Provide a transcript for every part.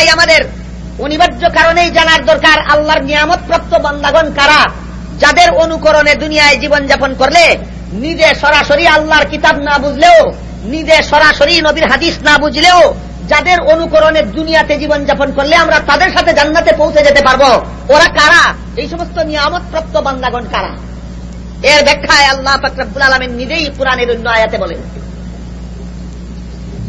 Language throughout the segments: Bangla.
তাই আমাদের। অনিবার্য কারণেই জানার দরকার, আল্লাহর নিয়ামত প্রাপ্ত বান্দাগণ কারা? যাদের অনুকরণে দুনিয়ায় জীবনযাপন করলে নিজে সরাসরি আল্লাহর কিতাব না বুঝলেও, নিজে সরাসরি নবীর হাদিস না বুঝলেও, যাদের অনুকরণে দুনিয়াতে জীবনযাপন করলে আমরা তাদের সাথে জান্নাতে পৌঁছে যেতে পারব। ওরা কারা? এই সমস্ত নিয়ামত প্রাপ্ত বান্দাগণ কারা? এর ব্যাখ্যায় আল্লাহ ফকরাবুল আলমেন নিজেই পুরাণের অন্য আয়াতে বলেন।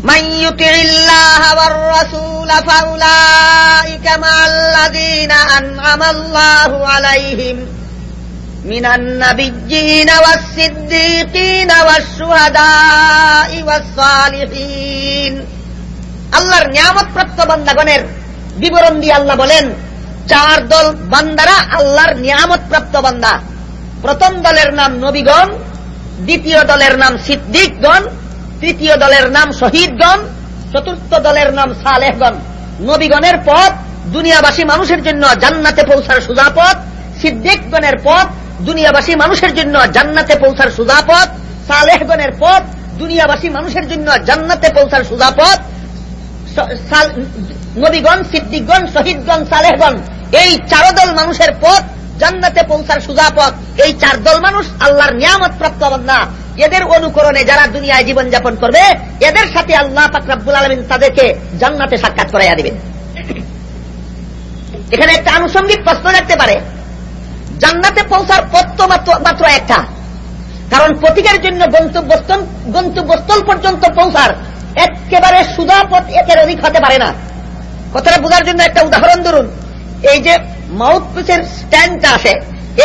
من يطع الله والرسول فأولئك مع الذين أنعم الله عليهم من النبيين والصديقين والشهداء والصالحين আল্লাহর নিয়ামত প্রাপ্ত বান্দাগণের বিবরণ দিয়ে আল্লাহ বলেন চার দল বান্দারা আল্লাহর নিয়ামত প্রাপ্ত বান্দা প্রথম দলের নাম নবীগণ দ্বিতীয় দলের নাম সিদ্দিকগণ তৃতীয় দলের নাম শহীদগণ, চতুর্থ দলের নাম সালেহগণ। নবীগণের পথ, দুনিয়াবাসী মানুষের জন্য জান্নাতে পৌঁছার সুজাপথ সিদ্দিকগণের পথ, দুনিয়াবাসী মানুষের জন্য জান্নাতে পৌঁছার সুজাপথ সালেহগণের পথ, দুনিয়াবাসী মানুষের জন্য জান্নাতে পৌঁছার সুজা পথ। নবীগণ, সিদ্দিকগণ, শহীদগণ, সালেহগণ, এই চারদল মানুষের পথ জান্নাতে পৌঁছার সুজা পথ। এই চার দল মানুষ আল্লাহর নিয়ামত প্রাপ্ত বন্ধা এদের অনুকরণে যারা দুনিয়ায় জীবনযাপন করবে, এদের সাথে আল্লাহ ফাকরাবুল আলমিন তাদেরকে জান্নাতে সাক্ষাৎ করাইয়া দিবেন। এখানে একটা আনুষঙ্গিক প্রশ্ন রাখতে পারে। জান্নাতে পৌঁছার পথ মাত্র একটা। কারণ প্রতিকার জন্য গন্তব্যস্থল পর্যন্ত পৌঁছার একেবারে সুদা পথ একের অধিক হতে পারে না। কথাটা বোঝার জন্য একটা উদাহরণ ধরুন। এই যে মাউথ পিসের স্ট্যান্ডটা আছে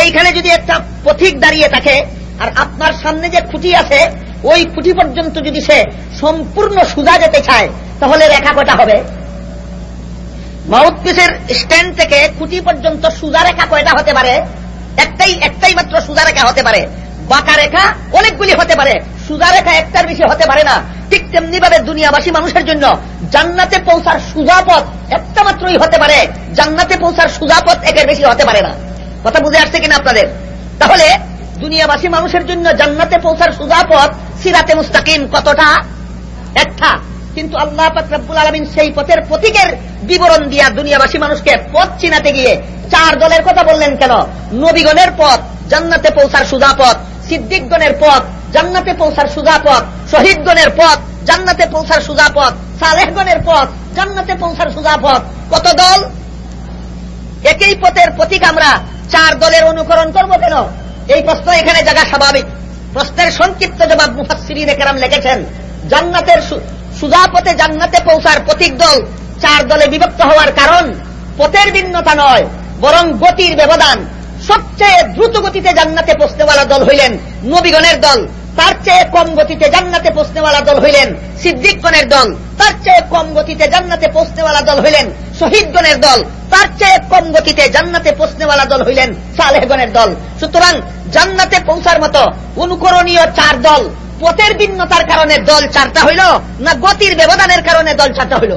এইখানে যদি একটা পথিক দাঁড়িয়ে থাকে, আর আপনার সামনে যে খুঁটি আছে, ওই খুঁটি পর্যন্ত যদি সে সম্পূর্ণ সুজা যেতে চায়, তাহলে রেখা কটা হবে? মাউথ পিসের স্ট্যান্ড থেকে খুঁটি পর্যন্ত সুজা রেখা কয়টা হতে পারে? একটাই একটাই মাত্র সুজা রেখা হতে পারে। বাঁকা রেখা অনেকগুলি হতে পারে। সুজা রেখা একটার বেশি হতে পারে না। ঠিক তেমনি ভাবে দুনিয়াবাসী মানুষের জন্য জান্নাতে পৌঁছার সুজা পথ একটা মাত্রই হতে পারে। জান্নাতে পৌঁছার সুজা পথ একের বেশি হতে পারে না। কথা বুঝে আসছে কিনা আপনাদের? তাহলে দুনিয়াবাসী মানুষের জন্য জান্নাতে পৌঁছার সুজা পথ সিরাতে মুস্তাকিম কতটা? একটা। কিন্তু আল্লাহ পাকরাবুল আলমিন সেই পথের প্রতীকের বিবরণ দিয়া দুনিয়াবাসী মানুষকে পথ চিনাতে গিয়ে চার দলের কথা বললেন কেন? নবীগণের পথ, জান্নাতে পৌঁছার সুজা পথ। সিদ্দিকগণের পথ, জান্নাতে পৌঁছার সুজা পথ, শহীদগণের পথ, জান্নাতে পৌঁছার সুজা পথ, সালেহগণের পথ, জান্নাতে পৌঁছার সুজা পথ। কত দল? একই পথের প্রতীক আমরা। চার দলের অনুকরণ করব কেন? এই প্রশ্ন এখানে জায়গা স্বাভাবিক। প্রশ্নের সংক্ষিপ্ত জবাব মুফাসিরিন একরাম লিখেছেন, জান্নাতের সুজা পথে জান্নাতে পৌঁছার প্রতীক দল চার দলে বিভক্ত হওয়ার কারণ পথের ভিন্নতা নয়, বরং গতির ব্যবধান। সবচেয়ে দ্রুত গতিতে জান্নাতে পৌঁছতেওয়ালা দল হইলেন নবীগণের দল। তার চেয়ে কম গতিতে জান্নাতে পৌঁছতেওয়ালা দল হইলেন সিদ্দিকগণের দল। তার চেয়ে কম গতিতে জান্নাতে পৌঁছতেওয়ালা দল হইলেন শহীদগণের দল। তার চেয়ে কম গতিতে জান্নাতে পৌঁছনেওয়ালা দল হইলেন সালেহগণের দল। সুতরাং জান্নাতে পৌঁছার মতো অনুকরণীয় চার দল, পথের ভিন্নতার কারণে দল চারটা হইল না গতির ব্যবধানের কারণে দল চারটা হইল?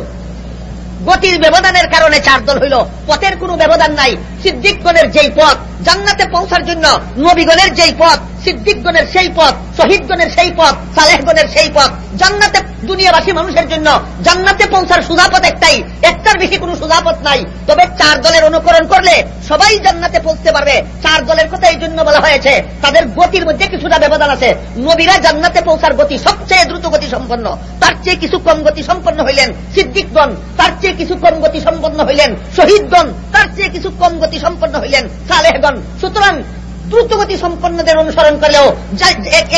গতির ব্যবধানের কারণে চার দল হইল। পথের কোন ব্যবধান নাই। সিদ্দিকগণের যেই পথ, জান্নাতে পৌঁছার জন্য নবীগণের যেই পথ সিদ্দিকগণের সেই পথ, শহীদগণের সেই পথ, সালেহগণের সেই পথ। জান্নাতে দুনিয়াবাসী মানুষের জন্য জান্নাতে পৌঁছার সুধাপথ একটাই। একটার বেশি কোনো সুধাপথ নাই। তবে চার দলের অনুকরণ করলে সবাই জান্নাতে পৌঁছতে পারবে। চার দলের কথা এই জন্য বলা হয়েছে, তাদের গতির মধ্যে কিছুটা ব্যবধান আছে। নবীরা জান্নাতে পৌঁছার গতি সবচেয়ে দ্রুত গতি সম্পন্ন তার চেয়ে কিছু কম গতি সম্পন্ন হইলেন সিদ্দিকগণ, তার চেয়ে কিছু কম গতি সম্পন্ন হইলেন শহীদগণ, তার চেয়ে কিছু কম গতি সম্পন্ন হইলেন সালেহগণ। সুতরাং দ্রুতগতি সম্পন্নদের অনুসরণ করলেও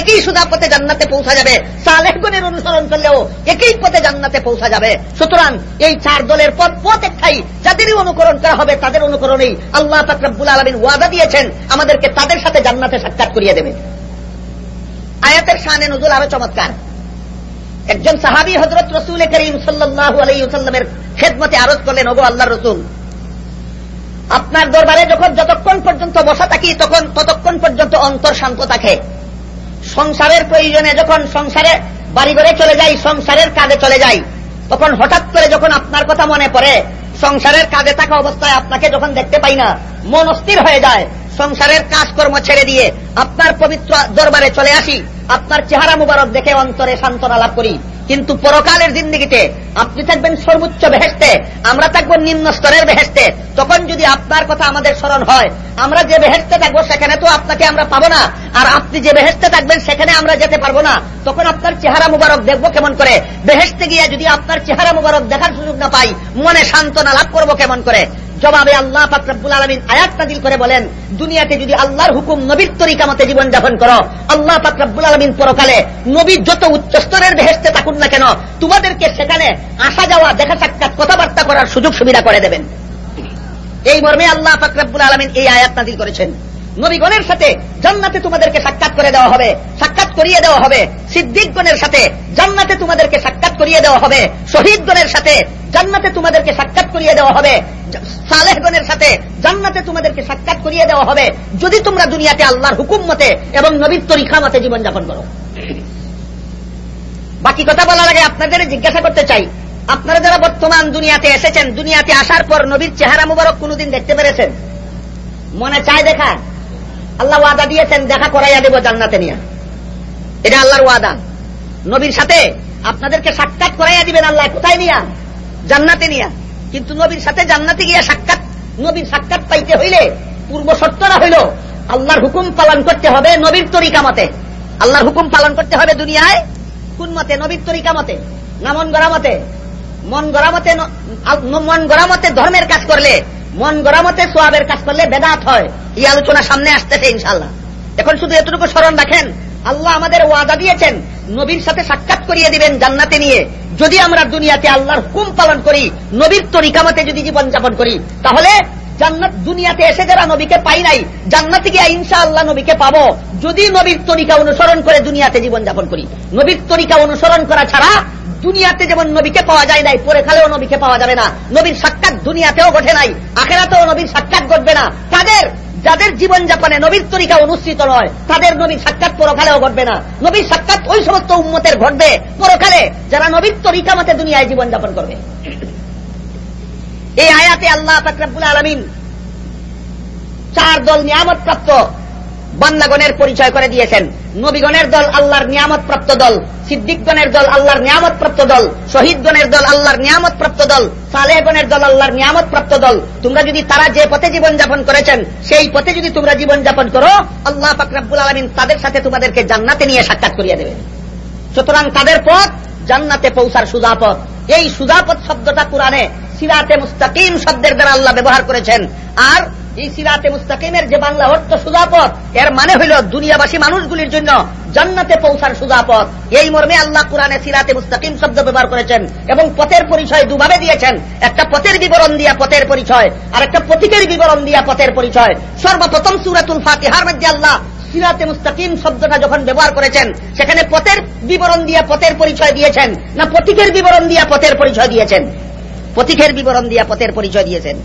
একই সুদা পথে জান্নাতে পৌঁছা যাবে। সালেহগণের অনুসরণ করলেও একই পথে জান্নাতে পৌঁছা যাবে। সুতরাং এই চার দলের পথ পথ একটাই। যাদেরই অনুকরণ করা হবে তাদের অনুকরণেই আল্লাহ তাকরাবুল আলমিন ওয়াদা দিয়েছেন, আমাদেরকে তাদের সাথে জান্নাতে সাক্ষাৎ করিয়ে দেবে। আয়াতের শানে নজুল আরও চমৎকার। একজন সাহাবি হজরত রসুল করিম সাল্লাহ আলাইসাল্লামের খেদমতে আরজ করলেন, ওগো আল্লাহ রসুল আপনার দরবারে যখন যতক্ষণ পর্যন্ত বসা থাকি, তখন ততক্ষণ পর্যন্ত অন্তর শান্ত থাকে। সংসারের প্রয়োজনে যখন সংসারে বাড়ি ঘরে চলে যাই, সংসারের কাজে চলে যাই, তখন হঠাৎ করে যখন আপনার কথা মনে পড়ে, সংসারের কাজে থাকা অবস্থায় আপনাকে যখন দেখতে পাই না, মন অস্থির হয়ে যায়। সংসারের কাজকর্ম ছেড়ে দিয়ে আপনার পবিত্র দরবারে চলে আসি। আপনার চেহারা মুবারক দেখে অন্তরে সান্ত্বনা লাভ করি। কিন্তু পরকালের জিন্দিগিতে আপনি থাকবেন সর্বোচ্চ বেহেস্তে আমরা থাকব নিম্ন স্তরের বেহেস্তে তখন যদি আপনার কথা আমাদের স্মরণ হয়, আমরা যে বেহেস্তে থাকব সেখানে তো আপনাকে আমরা পাবো না। আর আপনি যে বেহেস্তে থাকবেন সেখানে আমরা যেতে পারব না। তখন আপনার চেহারা মুবারক দেখব কেমন করে? বেহেস্তে গিয়ে যদি আপনার চেহারা মুবারক দেখার সুযোগ না পাই, মনে সান্ত্বনা লাভ করব কেমন করে? জবাবে আল্লাহ ফাকরাবুল আলমিন আয়াত নাজিল করে বলেন, দুনিয়াতে যদি আল্লাহর হুকুম নবীর তরিকা মতে জীবনযাপন করো, আল্লাহ ফাকরাবুল আলমিন পরকালে নবী যত উচ্চ স্তরের বেহেস্তে থাকুন না কেন, তোমাদেরকে সেখানে আসা যাওয়া, দেখা সাক্ষাৎ কথাবার্তা করার সুযোগ সুবিধা করে দেবেন। এই মর্মে আল্লাহ ফাকরাবুল আলমিন এই আয়াত নাজিল করেছেন। নবীগণের সাথে জান্নাতে তোমাদেরকে সাক্ষাৎ করে দেওয়া হবে, সাক্ষাৎ করিয়ে দেওয়া হবে। সিদ্দিকগণের সাথে জান্নাতে তোমাদেরকে সাক্ষাৎ করিয়ে দেওয়া হবে। শহীদগণের সাথে জান্নাতে তোমাদেরকে সাক্ষাৎ করিয়ে দেওয়া হবে। সালেহগণের সাথে জান্নাতে তোমাদেরকে সাক্ষাৎ করিয়ে দেওয়া হবে। যদি তোমরা দুনিয়াতে আল্লাহর হুকুম মতে এবং নবীর তরিখা মতে জীবনযাপন করো। বাকি কথা বলার আগে আপনাদের জিজ্ঞাসা করতে চাই। আপনারা যারা বর্তমান দুনিয়াতে এসেছেন, দুনিয়াতে আসার পর নবীর চেহারা মুবারক কোনদিন দেখতে পেরেছেন? মনে চায় দেখা? আল্লাহ ওয়াদা দিয়েছেন, দেখা করাইয়া দেব জান্নাতে নিয়ে। এটা আল্লাহর ওয়াদা। নবীর সাথে আপনাদেরকে সাক্ষাৎ করাইয়া দিবেন আল্লাহ, কোথায় নিয়া? জান্নাতে নিয়া। কিন্তু নবীর সাথে জান্নাতে গিয়া সাক্ষাৎ, নবীর সাক্ষাৎ পাইতে হইলে পূর্ব শর্তরা হইল, আল্লাহর হুকুম পালন করতে হবে নবীর তরিকা মতে। আল্লাহর হুকুম পালন করতে হবে দুনিয়ায়, কোন মতে? নবীর তরিকা মতে। না মন গড়া মতে? মন গড়া মতে মন গড়া মতে ধর্মের কাজ করলে, মন গড়া মতে সোয়াবের কাজ করলে বেদাত হয়। এই আলোচনা সামনে আসতেছে ইনশাল্লাহ এখন শুধু এতটুকু স্মরণ রাখেন, আল্লাহ আমাদের ওয়াদা দিয়েছেন, নবীর সাথে সাক্ষাৎ করিয়ে দিবেন জান্নাতে নিয়ে। যদি আমরা দুনিয়াতে আল্লাহর হুকুম পালন করি, নবীর তরিকামতে যদি জীবন যাপন করি, তাহলে জান্নাত দুনিয়াতে এসে যারা নবীকে পাই নাই, জান্নাতে গিয়ে ইনশা আল্লাহ নবীকে পাবো। যদি নবীর তরিকা অনুসরণ করে দুনিয়াতে জীবন যাপন করি, নবীর তরিকা অনুসরণ করা ছাড়া দুনিয়াতে যেমন নবীকে পাওয়া যায় নাই, পরে খালেও নবীকে পাওয়া যাবে না। নবীর সাক্ষাৎ দুনিয়াতেও ঘটে নাই, আখেরাতেও নবীর সাক্ষাৎ ঘটবে না। তাদের যাদের জীবন যাপনে নবীর তরিকা অনুষ্ঠিত নয়, তাদের নবীর সাক্ষাৎ পরকালেও ঘটবে না। নবীর সাক্ষাৎ ওই সমস্ত উন্মতের ঘটবে পরকালে, যারা নবীর তরিকা মতে দুনিয়ায় জীবন যাপন করবে। এই আয়াতে আল্লাহ ফাকরাবুল আলমিন চার দল নিয়ামত প্রাপ্ত বান্দাগণের পরিচয় করে দিয়েছেন। নবীগণের দল আল্লাহর নিয়ামত প্রাপ্ত দল, সিদ্দিকগণের দল আল্লাহর নিয়ামত প্রাপ্ত দল, শহীদগণের দল আল্লাহর নিয়ামত প্রাপ্ত দল, সালেহগণের দল আল্লাহর নিয়ামত প্রাপ্ত দল। তোমরা যদি তারা যে পথে জীবন যাপন করেছেন, সেই পথে যদি তোমরা জীবন যাপন করো, আল্লাহ ফাকরাবুল আলমিন তাদের সাথে তোমাদেরকে জান্নাতে নিয়ে সাক্ষাৎ করিয়ে দেবে সুতরাং তাদের পথ জান্নাতে পৌঁছার সুজাপথ এই সুজাপথ শব্দটা কোরআনে সিরাতে মুস্তাকিম শব্দের দ্বারা আল্লাহ ব্যবহার করেছেন। আর এই সিরাতে মুস্তাকিমের যে বাংলা অর্থ সুজাপথ, এর মানে হইল দুনিয়াবাসী মানুষগুলির জন্য জান্নাতে পৌঁছার সুজাপথ। এই মর্মে আল্লাহ কোরআনে সিরাতে মুস্তাকিম শব্দ ব্যবহার করেছেন এবং পথের পরিচয় দুভাবে দিয়েছেন। একটা পথের বিবরণ দিয়া পথের পরিচয় আর একটা পথিকের বিবরণ দিয়া পথের পরিচয়। সর্বপ্রথম সুরাতুল ফাতিহার মধ্যে আল্লাহ সিরাতে মুস্তাকিম শব্দটা যখন ব্যবহার করেছেন, সেখানে পথের বিবরণ দিয়া পথের পরিচয় দিয়েছেন, না প্রতীকের বিবরণ দিয়া পথের পরিচয় দিয়েছেন? পথিকের বিবরণ দিয়া পথের পরিচয় দিয়েছেন।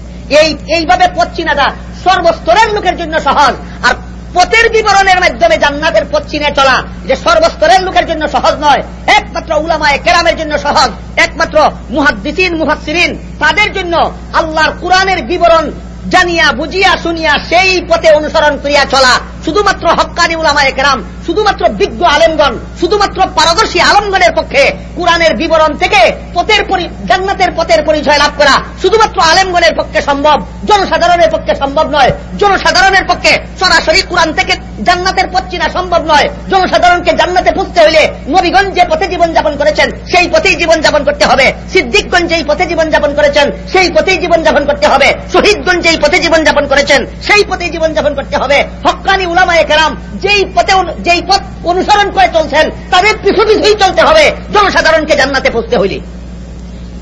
এই, এইভাবে পথ চিনাটা সর্বস্তরের লোকের জন্য সহজ। আর পথের বিবরণের মাধ্যমে জান্নাতের পথ চিনে চলা যে সর্বস্তরের লোকের জন্য সহজ নয়, একমাত্র উলামায় কেরামের জন্য সহজ, একমাত্র মুহাদ্দিসিন মুহাসিরিন তাদের জন্য আল্লাহর কোরআনের বিবরণ জানিয়া, বুঝিয়া, শুনিয়া সেই পথে অনুসরণ করিয়া চলা। শুধুমাত্র হকানি উলামায় কেরাম শুধুমাত্র বিজ্ঞ আলেমগণ, শুধুমাত্র পারদর্শী আলমগণের পক্ষে কোরআনের বিবরণ থেকে পথের জান্নাতের পথের পরিচয় লাভ করা শুধুমাত্র আলেমগণের পক্ষে সম্ভব, জনসাধারণের পক্ষে সম্ভব নয়। জনসাধারণের পক্ষে সরাসরি কোরআন থেকে জান্নাতের পথ চিনা সম্ভব নয়। জনসাধারণকে জান্নাতে পুষতে হইলে নবীগঞ্জ যে পথে জীবন যাপন করেছেন, সেই পথেই জীবন যাপন করতে হবে। সিদ্দিকগঞ্জ যেই পথে জীবন যাপন করেছেন, সেই পথেই জীবন যাপন করতে হবে। শহীদগঞ্জ যেই পথে জীবন যাপন করেছেন, সেই পথেই জীবন যাপন করতে হবে। হকানি উলামায় কেরাম যেই পথে যেই পথ অনুসরণ করে চলছেন, তাদের পিছু পিছুই চলতে হবে, জনসাধারণকে জান্নাতে পৌঁছতে হইলে।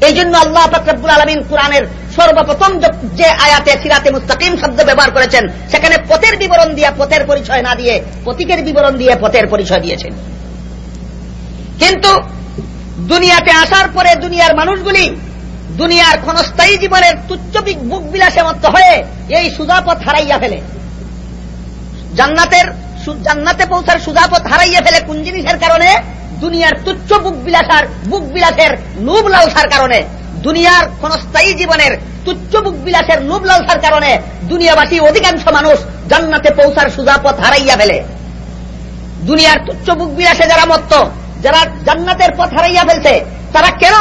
এই জন্য আল্লাহ ফকরবুল আলমিন কোরআনের সর্বপ্রথম যে আয়াতে সিরাতে মুস্তাকিম শব্দ ব্যবহার করেছেন, সেখানে পথের বিবরণ দিয়ে পথের পরিচয় না দিয়ে প্রতীকের বিবরণ দিয়ে পথের পরিচয় দিয়েছেন। কিন্তু দুনিয়াতে আসার পরে দুনিয়ার মানুষগুলি দুনিয়ার ক্ষণস্থায়ী জীবনের তুচ্ছ বুক বিলাসে মত হয়ে এই সুদাপথ হারাইয়া ফেলে। জান্নাতের জান্নাতে পৌঁছার সুদাপথ হারাইয়া ফেলে কোন জিনিসের কারণে? দুনিয়ার তুচ্ছ বুক বিলাসার বুক বিলাসের লোভ লালসার কারণে। দুনিয়ার ক্ষণস্থায়ী জীবনের তুচ্ছ বুক বিলাসের লোভ লালসার কারণে দুনিয়াবাসী অধিকাংশ মানুষ জান্নাতে পৌঁছার সুদাপথ হারাইয়া ফেলে। দুনিয়ার তুচ্ছ বুক বিলাসে যারা মত্ত, যারা জান্নাতের পথ হারাইয়া ফেলছে, তারা কেন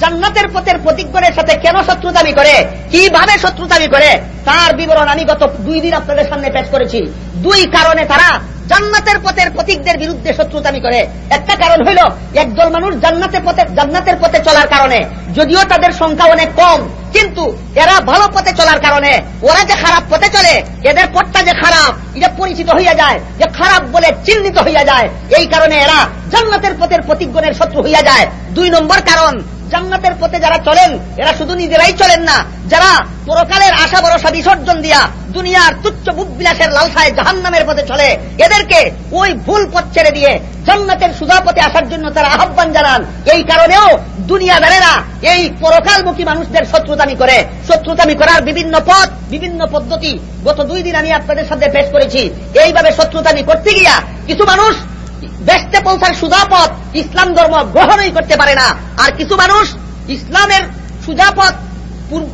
জান্নাতের পথের প্রতিজ্ঞের সাথে কেন শত্রুতামি করে? কীভাবে শত্রুতামি করে? তার বিবরণ আমি গত দুই দিন আপনাদের সামনে পেশ করেছি। দুই কারণে তারা জান্নাতের পথের প্রতীকদের বিরুদ্ধে শত্রুতামি করে। একটা কারণ হইল, একদল মানুষ জান্নাতের পথে জান্নাতের পথে চলার কারণে। যদিও তাদের সংখ্যা অনেক কম, কিন্তু এরা ভালো পথে চলার কারণে। ওরা যে খারাপ পথে চলে, এদের পথটা যে খারাপ, এটা পরিচিত হইয়া যায়, যে খারাপ বলে চিহ্নিত হইয়া যায়। এই কারণে এরা জান্নাতের পথের প্রতিজ্ঞনের শত্রু হইয়া যায়। দুই নম্বর কারণ জান্নাতের পথে যারা চলেন, এরা শুধু নিজেরাই চলেন না। যারা পরকালের আশা ভরসা বিসর্জন দিয়া দুনিয়ার তুচ্ছ বুক বিলাসের লালসায় জাহান নামের পথে চলে, এদেরকে ওই ভুল পথ ছেড়ে দিয়ে জান্নাতের সুধা পথে আসার জন্য তারা আহ্বান জানান। এই কারণেও দুনিয়াদারেরা এই পরকালমুখী মানুষদের শত্রুতামি করে। শত্রুতামি করার বিভিন্ন পথ, বিভিন্ন পদ্ধতি গত দুই দিন আমি আপনাদের সাথে পেশ করেছি। এইভাবে শত্রুতামি করতে গিয়া কিছু মানুষ বেসতে পৌঁছার সুজাপথ ইসলাম ধর্ম গ্রহণই করতে পারে না। আর কিছু মানুষ ইসলামের সুজাপথ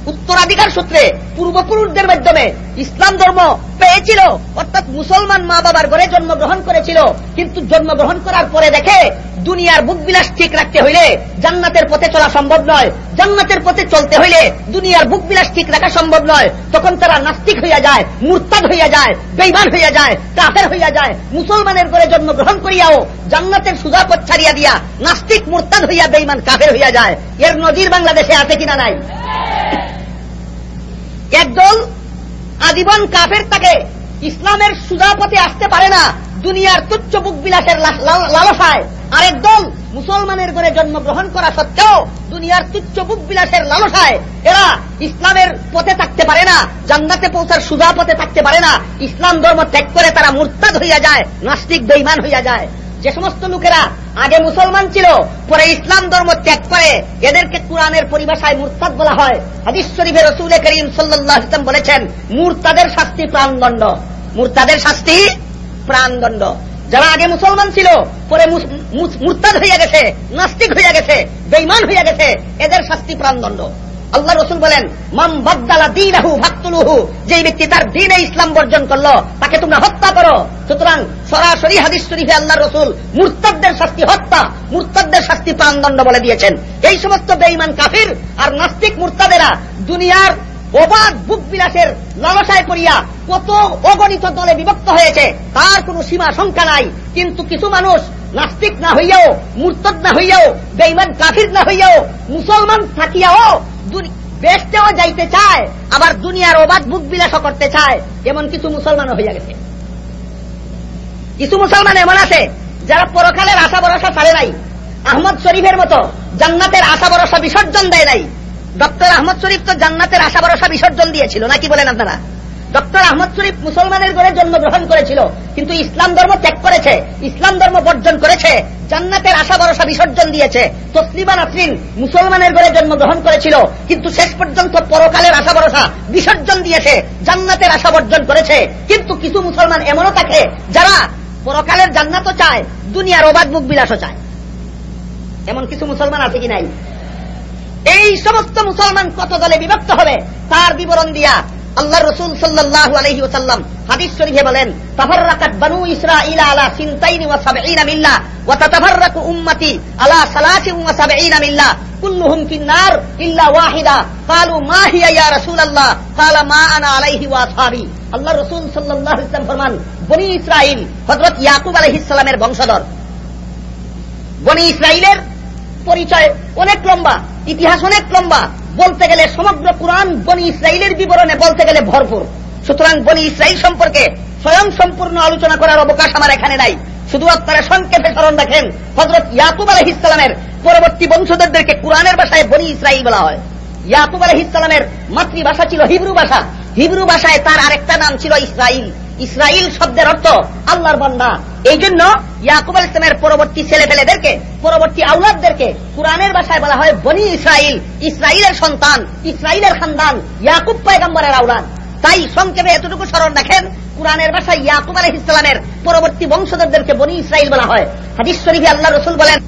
উত্তরাধিকার সূত্রে পূর্বপুরুষদের মাধ্যমে ইসলাম ধর্ম পেয়েছিল। অর্থাৎ মুসলমান মা বাবার ঘরে জন্মগ্রহণ করেছিল। কিন্তু জন্মগ্রহণ করার পরে দেখে দুনিয়ার বুক বিলাস ঠিক রাখতে হইলে জান্নাতের পথে চলা সম্ভব নয়। জান্নাতের পথে চলতে হইলে দুনিয়ার বুক বিলাস ঠিক রাখা সম্ভব নয়। তখন তারা নাস্তিক হইয়া যায়, মুরতাদ হইয়া যায় বেইমান হইয়া যায়, কাফের হইয়া যায়। মুসলমানের ঘরে জন্মগ্রহণ করিয়াও জান্নাতের সুজা পথ ছাড়িয়া দিয়া নাস্তিক, মুরতাদ হইয়া বেইমান কাফের হইয়া যায়। এর নজির বাংলাদেশে আছে কিনা নাই? একদল আজীবন কাফের তাকে ইসলামের সুজাপথে আসতে পারে না, দুনিয়ার তুচ্ছ বুক বিলাসের লালসায়। আরেক মুসলমানের ঘরে জন্মগ্রহণ করা সত্ত্বেও দুনিয়ার তুচ্ছ বুক বিলাসের লালসায়। এরা ইসলামের পথে থাকতে পারে না, জান্নাতে পৌঁছার সুজা পথে থাকতে পারে না। ইসলাম ধর্ম ত্যাগ করে তারা মুরতাদ হইয়া যায়, নাস্তিক বেইমান হইয়া যায়। যে সমস্ত লোকেরা আগে মুসলমান ছিল, পরে ইসলাম ধর্ম ত্যাগ করে, এদেরকে কোরআনের পরিভাষায় মুরতাদ বলা হয়। হাদিস শরীফের রসুল করিম সাল্লাহ ইসলাম বলেছেন, মুরতাদের শাস্তি প্রাণদণ্ড। মুরতাদের শাস্তি প্রাণদণ্ড। যারা আগে মুসলমান ছিল, পরে মুরতাদ হইয়া গেছে, নাস্তিক হইয়া গেছে বেইমান হইয়া গেছে, এদের শাস্তি প্রাণদণ্ড। আল্লাহ রসুল বলেন মাম বাদ্দালা দিন আহু ভাক্তুলুহু যে ব্যক্তি তার দিনে ইসলাম বর্জন করল, তাকে তোমরা হত্যা করো। সুতরাং সরাসরি হাদিস শরীফে আল্লাহ রসুল মুরতাদদের শাস্তি হত্যা, মুরতাদদের শাস্তি প্রাণদণ্ড বলে দিয়েছেন। এই সমস্ত বেইমান কাফির আর নাস্তিক মুরতাদেরা দুনিয়ার অবাধ বুক বিলাসের লালসায় পড়িয়া কত অগণিত দলে বিভক্ত হয়েছে, তার কোন সীমা সংখ্যা নাই। কিন্তু কিছু মানুষ নাস্তিক না হইয়াও, মুরতদ না হইয়াও বেইমান কাফির না হইয়াও, মুসলমান থাকিয়াও বেসতেও যাইতে চায়, আবার দুনিয়ার অবাধ বুক বিলাসও করতে চায়, এমন কিছু মুসলমানও হইয়া গেছে। কিছু মুসলমান এমন আছে, যারা পরকালের আশা ভরসা ছাড়ে নাই, আহমদ শরীফের মতো জান্নাতের আশা ভরসা বিসর্জন দেয় নাই। ডক্টর আহমদ শরীফ তো জান্নাতের আশা ভরসা বিসর্জন দিয়েছিল, নাকি বলেন আপনারা? ডক্টর আহমদ শরীফ মুসলমানের ঘরে জন্মগ্রহণ করেছিল, কিন্তু ইসলাম ধর্ম ত্যাগ করেছে, ইসলাম ধর্ম বর্জন করেছে, জান্নাতের আশা ভরসা বিসর্জন দিয়েছে। তসলিমা নাসরিন মুসলমানের ঘরে জন্মগ্রহণ করেছিল, কিন্তু শেষ পর্যন্ত পরকালের আশা ভরসা বিসর্জন দিয়েছে, জান্নাতের আশা বর্জন করেছে। কিন্তু কিছু মুসলমান এমনও থাকে, যারা পরকালের জান্নাতও চায়, দুনিয়ার অবাধ মুখ বিলাসও চায়। এমন কিছু মুসলমান আছে কি নাই? এই সমস্ত মুসলমান কত দলে বিভক্ত হবে, তার বিবরণ দিয়া আল্লাহ রসুল সাল্লাহ আলহি ওসাল্লাম হাদিস শরীফে বলেন, তাফাররাকাত বানু ইসরাঈল আলা সিনতাইনি ওয়া সাবঈনা মিল্লা ওয়া তাতাফাররাকু উম্মতি আলা সালাসিন ওয়া সাবঈনা মিল্লা কুল্লুহুম ফিন-নার ইল্লা ওয়াহিদা। ক্বালু মা হিয়া ইয়া রাসূলুল্লাহ? ক্বালা মা আনা আলাইহি ওয়া আসহাবি। আল্লাহ রাসূল সাল্লাল্লাহু আলাইহি ওয়াসাল্লাম ফরমান, বনি ইসরাঈল, হযরত ইয়াকুব আলাইহিস সালামের বংশধর। বনি ইসরাঈলের পরিচয় অনেক লম্বা, ইতিহাস অনেক লম্বা বলতে গেলে সমগ্র কোরআন বনি ইসরায়েলের বিবরণে বলতে গেলে ভরপুর। সুতরাং বনি ইসরায়েল সম্পর্কে স্বয়ং সম্পূর্ণ আলোচনা করার অবকাশ আমার এখানে নাই। শুধু আপনারা সংক্ষেপে স্মরণ রাখেন হজরত ইয়াকুব আলহ ইসলামের পরবর্তী বংশধরদেরকে কোরআনের ভাষায় বনি ইসরায়েল বলা হয়। ইয়াকুব আলহ ইসলামের মাতৃভাষা ছিল হিব্রু ভাষা। হিব্রু ভাষায় তার আরেকটা নাম ছিল ইসরাইল। ইসরাইল শব্দের অর্থ আল্লাহর বন্দা। এই জন্য ইয়াকুব আল ইসলামের পরবর্তী ছেলে পেলেদেরকে পরবর্তী আউলাদদেরকে কোরআনের ভাষায় বলা হয় বনি ইসরাইল, ইসরাইলের সন্তান, ইসরাইলের খানদান, ইয়াকুব পয়গম্বরের আউলাদ। তাই সংক্ষেপে এতটুকু স্মরণ রাখেন, কোরআনের ভাষায় ইয়াকুব আলহ ইসলামের পরবর্তী বংশধরদেরকে বনি ইসরাইল বলা হয়। হাদিস শরীফে আল্লাহ রসুল বলেন